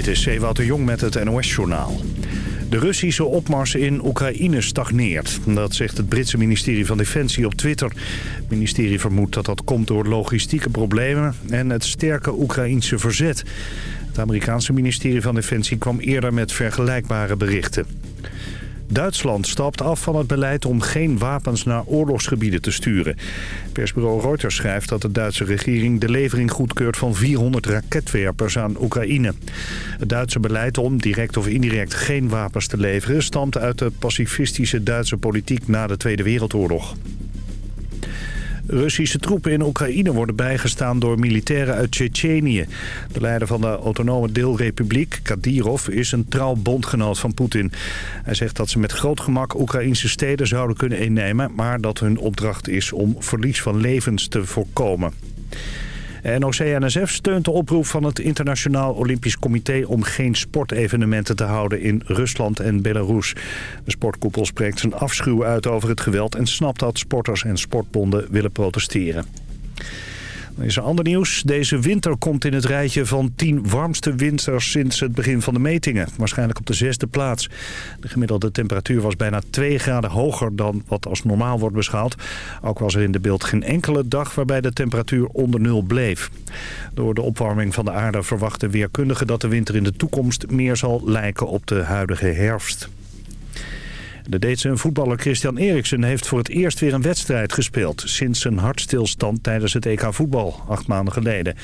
Dit is Ewout de Jong met het NOS-journaal. De Russische opmars in Oekraïne stagneert. Dat zegt het Britse ministerie van Defensie op Twitter. Het ministerie vermoedt dat dat komt door logistieke problemen... en het sterke Oekraïense verzet. Het Amerikaanse ministerie van Defensie kwam eerder met vergelijkbare berichten. Duitsland stapt af van het beleid om geen wapens naar oorlogsgebieden te sturen. Persbureau Reuters schrijft dat de Duitse regering de levering goedkeurt van 400 raketwerpers aan Oekraïne. Het Duitse beleid om direct of indirect geen wapens te leveren stamt uit de pacifistische Duitse politiek na de Tweede Wereldoorlog. Russische troepen in Oekraïne worden bijgestaan door militairen uit Tsjetsjenië. De leider van de autonome deelrepubliek, Kadyrov, is een trouw bondgenoot van Poetin. Hij zegt dat ze met groot gemak Oekraïnse steden zouden kunnen innemen... maar dat hun opdracht is om verlies van levens te voorkomen. NOC-NSF steunt de oproep van het Internationaal Olympisch Comité... om geen sportevenementen te houden in Rusland en Belarus. De sportkoepel spreekt zijn afschuw uit over het geweld... en snapt dat sporters en sportbonden willen protesteren. Is er ander nieuws. Deze winter komt in het rijtje van 10 warmste winters sinds het begin van de metingen. Waarschijnlijk op de zesde plaats. De gemiddelde temperatuur was bijna 2 graden hoger dan wat als normaal wordt beschouwd. Ook was er in de beeld geen enkele dag waarbij de temperatuur onder nul bleef. Door de opwarming van de aarde verwachten weerkundigen dat de winter in de toekomst meer zal lijken op de huidige herfst. De Deetse voetballer Christian Eriksen heeft voor het eerst weer een wedstrijd gespeeld... sinds zijn hartstilstand tijdens het EK voetbal, acht maanden geleden.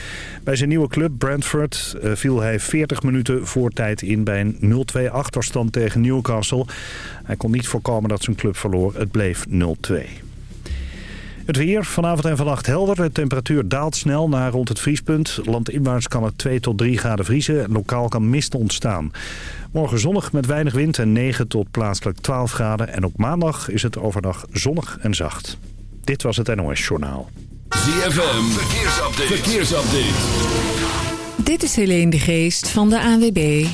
Bij zijn nieuwe club Brentford eh, viel hij 40 minuten voor tijd in... bij een 0-2 achterstand tegen Newcastle. Hij kon niet voorkomen dat zijn club verloor. Het bleef 0-2. Het weer vanavond en vannacht helder. De temperatuur daalt snel naar rond het vriespunt. Landinwaarts kan het 2 tot 3 graden vriezen. Lokaal kan mist ontstaan. Morgen zonnig met weinig wind en 9 tot plaatselijk 12 graden. En op maandag is het overdag zonnig en zacht. Dit was het NOS Journaal. ZFM, verkeersupdate. verkeersupdate. Dit is Helene de Geest van de ANWB.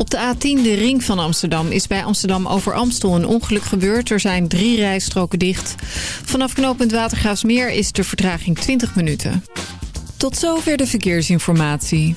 Op de A10, de ring van Amsterdam, is bij Amsterdam over Amstel een ongeluk gebeurd. Er zijn drie rijstroken dicht. Vanaf knooppunt Watergraafsmeer is de vertraging 20 minuten. Tot zover de verkeersinformatie.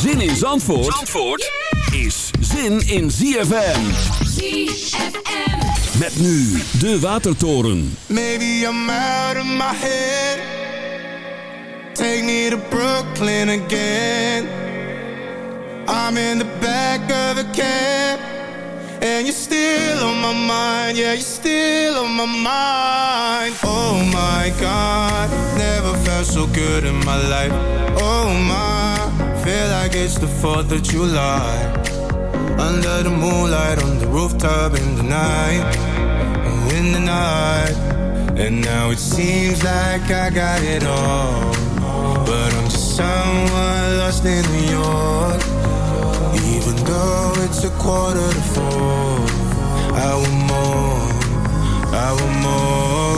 Zin in Zandvoort, Zandvoort is zin in ZFM. ZFM. Met nu de Watertoren. Maybe I'm out of my head. Take me to Brooklyn again. I'm in the back of a cab. And you're still on my mind, yeah, you're still on my mind. Oh my God, never felt so good in my life. Oh my, feel like it's the 4th of July. Under the moonlight, on the rooftop in the night. In the night. And now it seems like I got it all. But I'm just someone lost in New York. Even though it's a quarter to four, I want more, I want more.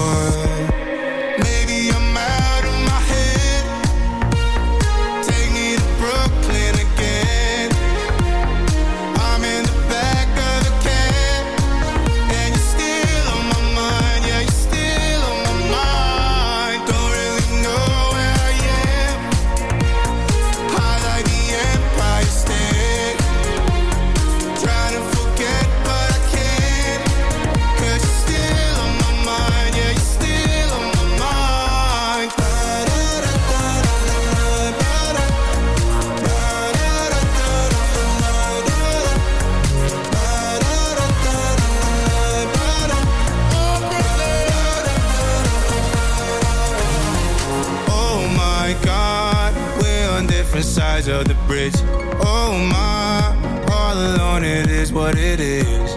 What it is.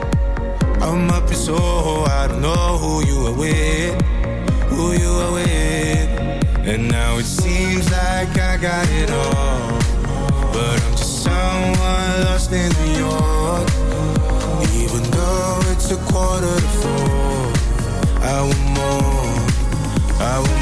I'm up in Soho, I don't know who you are with, who you are with. And now it seems like I got it all. But I'm just someone lost in New York. Even though it's a quarter to four, I want more, I want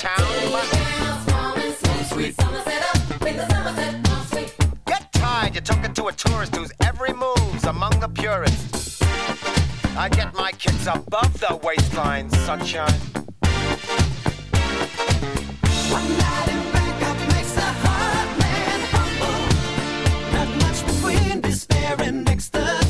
town. Get tired, you're talking to a tourist whose every move's among the purists. I get my kids above the waistline, sunshine. One night in Bangkok makes a hard man humble. Not much between despair and ecstasy.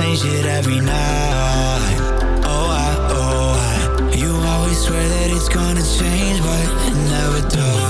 same shit every night. Oh, I, oh, I. You always swear that it's gonna change, but it never does.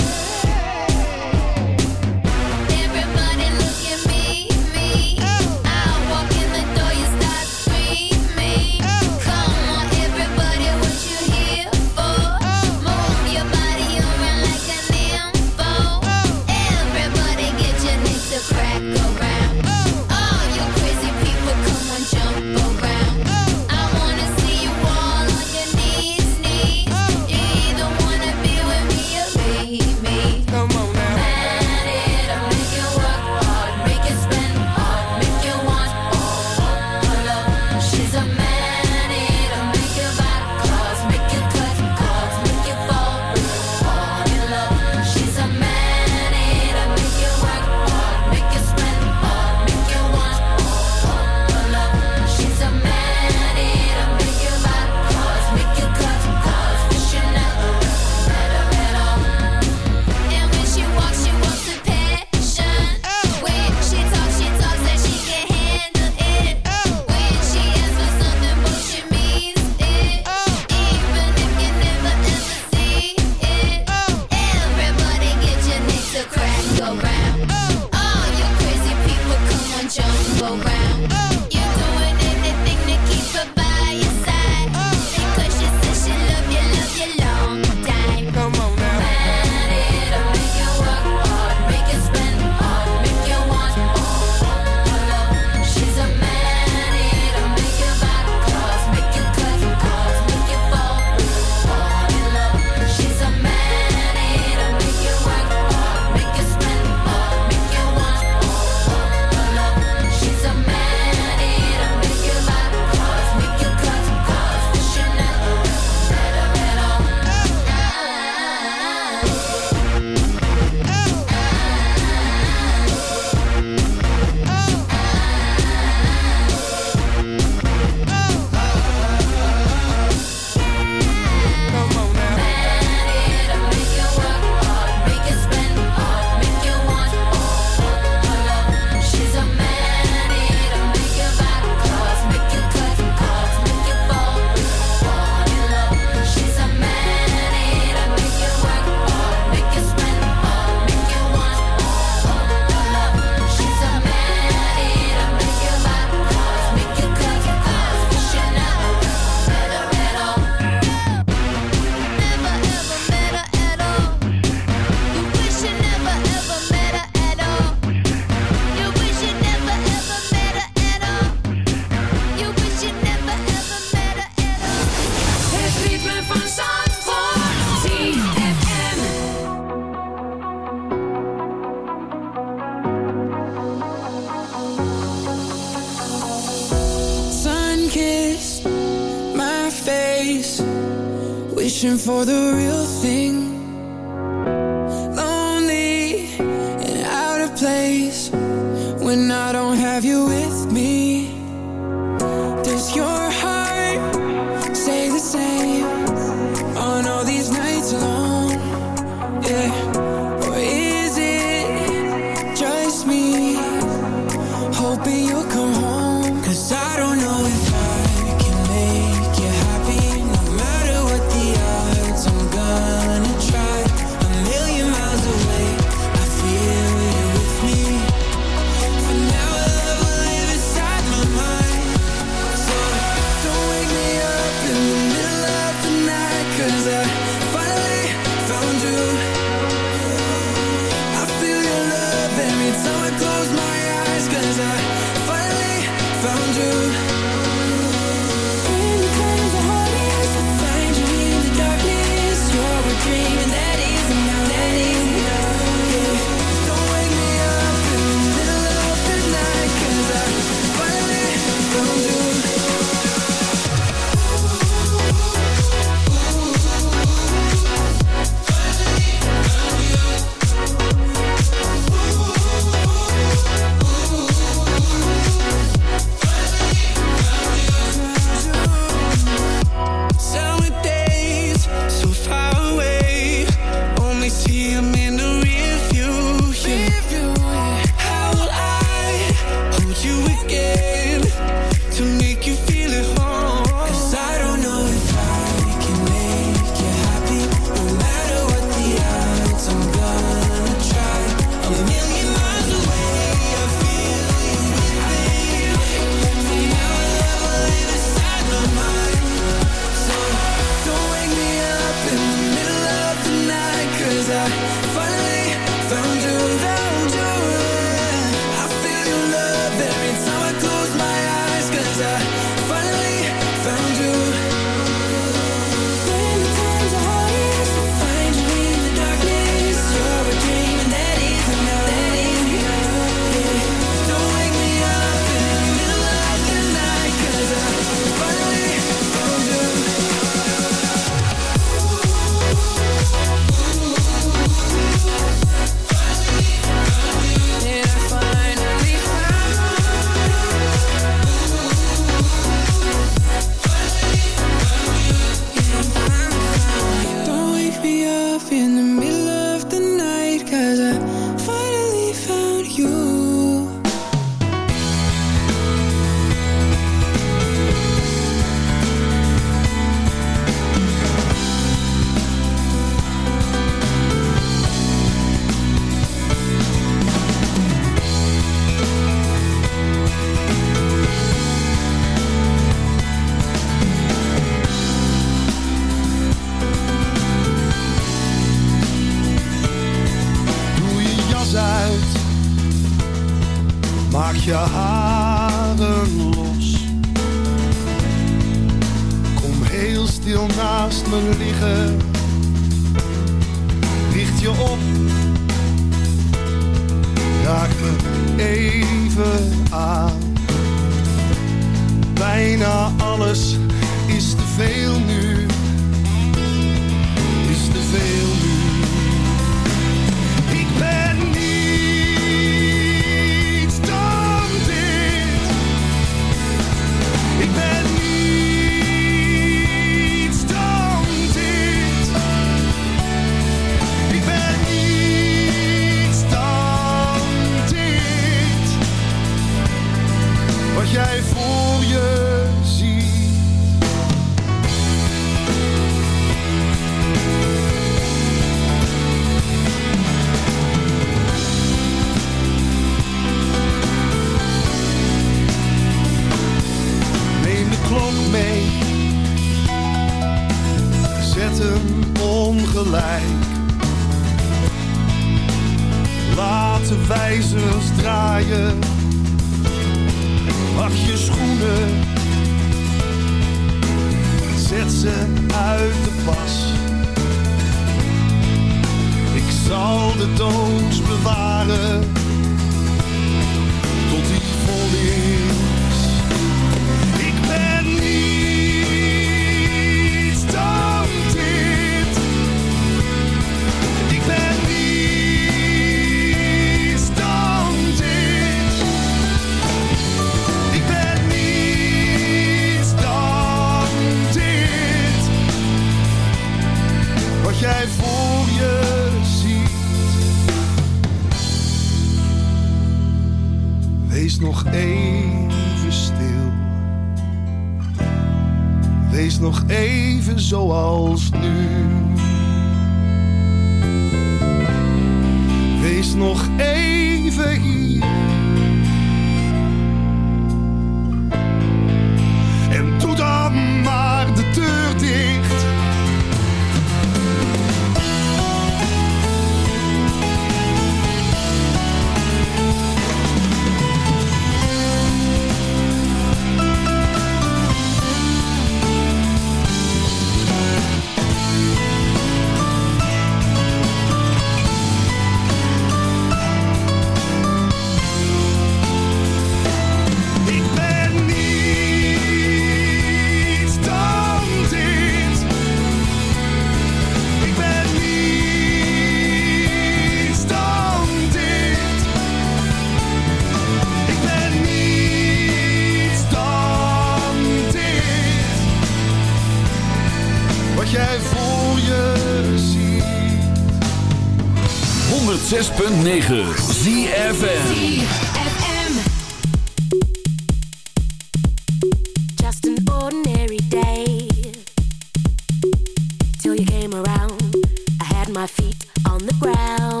till you came around. I had my feet on the ground.